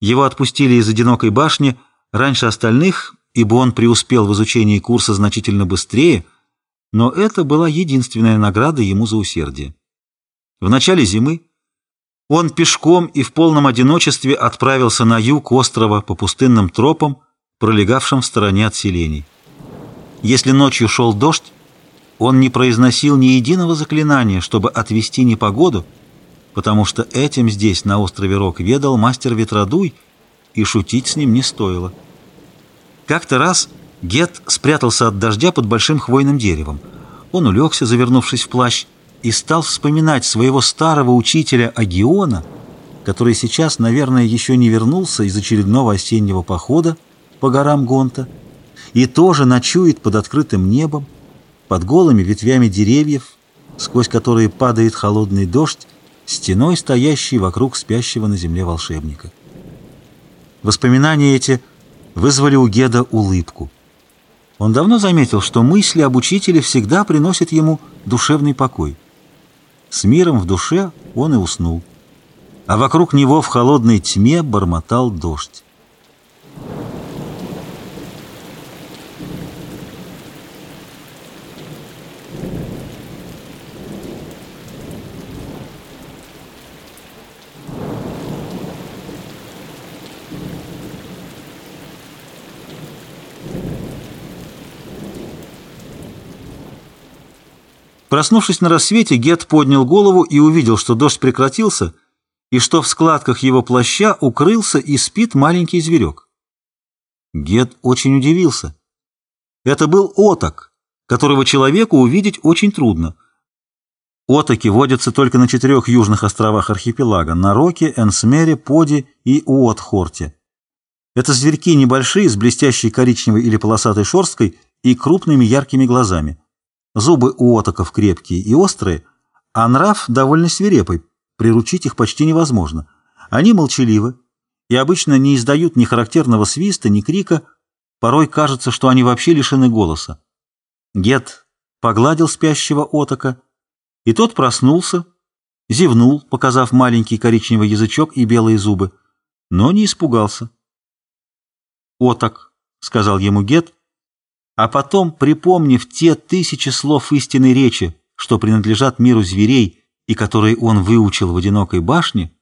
Его отпустили из одинокой башни раньше остальных, ибо он преуспел в изучении курса значительно быстрее, но это была единственная награда ему за усердие. В начале зимы он пешком и в полном одиночестве отправился на юг острова по пустынным тропам, пролегавшим в стороне от селений. Если ночью шел дождь, он не произносил ни единого заклинания, чтобы отвести непогоду, потому что этим здесь, на острове Рок, ведал мастер Ветродуй, и шутить с ним не стоило. Как-то раз Гет спрятался от дождя под большим хвойным деревом. Он улегся, завернувшись в плащ, и стал вспоминать своего старого учителя Агиона, который сейчас, наверное, еще не вернулся из очередного осеннего похода по горам Гонта, и тоже ночует под открытым небом, под голыми ветвями деревьев, сквозь которые падает холодный дождь, стеной стоящий вокруг спящего на земле волшебника. Воспоминания эти вызвали у Геда улыбку. Он давно заметил, что мысли об учителе всегда приносят ему душевный покой. С миром в душе он и уснул, а вокруг него в холодной тьме бормотал дождь. Проснувшись на рассвете, Гет поднял голову и увидел, что дождь прекратился, и что в складках его плаща укрылся и спит маленький зверек. Гет очень удивился. Это был оток, которого человеку увидеть очень трудно. Отоки водятся только на четырех южных островах архипелага – на Роке, Энсмере, Поди и Уотхорте. Это зверьки небольшие, с блестящей коричневой или полосатой шерсткой и крупными яркими глазами. Зубы у отоков крепкие и острые, а нрав довольно свирепый, приручить их почти невозможно. Они молчаливы и обычно не издают ни характерного свиста, ни крика, порой кажется, что они вообще лишены голоса. Гет погладил спящего отока, и тот проснулся, зевнул, показав маленький коричневый язычок и белые зубы, но не испугался. «Оток», — сказал ему Гет, а потом, припомнив те тысячи слов истинной речи, что принадлежат миру зверей и которые он выучил в одинокой башне,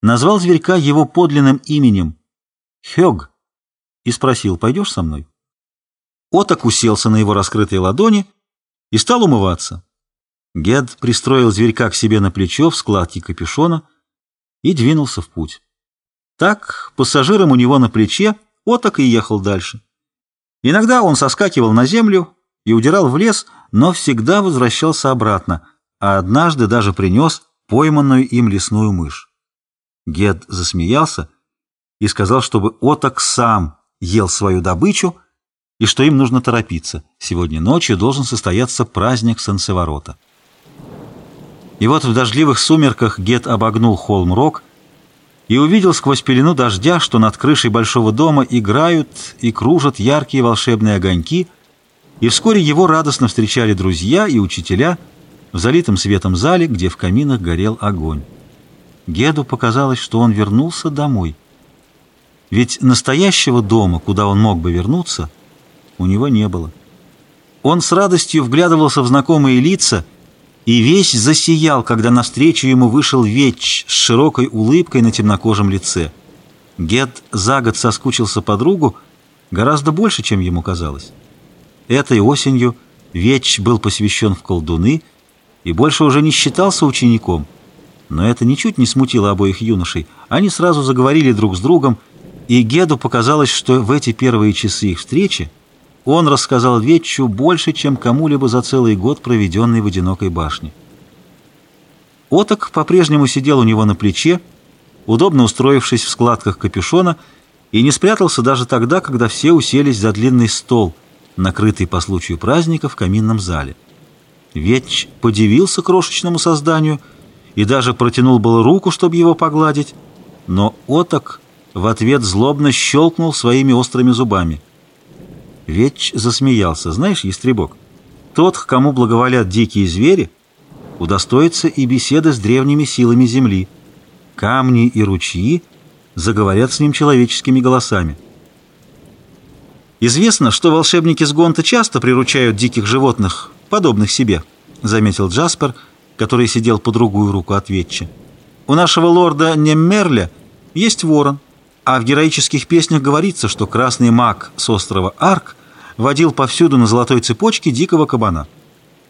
назвал зверька его подлинным именем Хёг и спросил, пойдешь со мной? Оток уселся на его раскрытой ладони и стал умываться. Гед пристроил зверька к себе на плечо в складке капюшона и двинулся в путь. Так, пассажиром у него на плече, Оток и ехал дальше. Иногда он соскакивал на землю и удирал в лес, но всегда возвращался обратно, а однажды даже принес пойманную им лесную мышь. Гед засмеялся и сказал, чтобы Оток сам ел свою добычу и что им нужно торопиться. Сегодня ночью должен состояться праздник Сансеворота. И вот в дождливых сумерках Гет обогнул холм Рок и увидел сквозь пелену дождя, что над крышей большого дома играют и кружат яркие волшебные огоньки, и вскоре его радостно встречали друзья и учителя в залитом светом зале, где в каминах горел огонь. Геду показалось, что он вернулся домой. Ведь настоящего дома, куда он мог бы вернуться, у него не было. Он с радостью вглядывался в знакомые лица — и весь засиял, когда навстречу ему вышел Веч с широкой улыбкой на темнокожем лице. Гет за год соскучился по другу гораздо больше, чем ему казалось. Этой осенью Веч был посвящен в колдуны и больше уже не считался учеником. Но это ничуть не смутило обоих юношей. Они сразу заговорили друг с другом, и Геду показалось, что в эти первые часы их встречи он рассказал Ветчу больше, чем кому-либо за целый год, проведенный в одинокой башне. Оток по-прежнему сидел у него на плече, удобно устроившись в складках капюшона, и не спрятался даже тогда, когда все уселись за длинный стол, накрытый по случаю праздника в каминном зале. Ветч подивился крошечному созданию и даже протянул было руку, чтобы его погладить, но Оток в ответ злобно щелкнул своими острыми зубами — Веч засмеялся. «Знаешь, Ястребок, тот, к кому благоволят дикие звери, удостоится и беседы с древними силами земли. Камни и ручьи заговорят с ним человеческими голосами. «Известно, что волшебники с Гонта часто приручают диких животных, подобных себе», — заметил Джаспер, который сидел по другую руку от Ветча. «У нашего лорда Неммерля есть ворон, а в героических песнях говорится, что красный маг с острова Арк водил повсюду на золотой цепочке дикого кабана.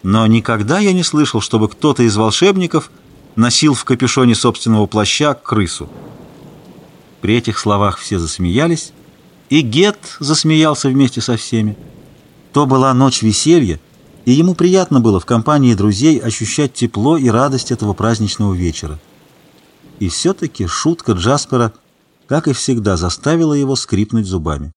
Но никогда я не слышал, чтобы кто-то из волшебников носил в капюшоне собственного плаща крысу». При этих словах все засмеялись, и Гет засмеялся вместе со всеми. То была ночь веселья, и ему приятно было в компании друзей ощущать тепло и радость этого праздничного вечера. И все-таки шутка Джаспера, как и всегда, заставила его скрипнуть зубами.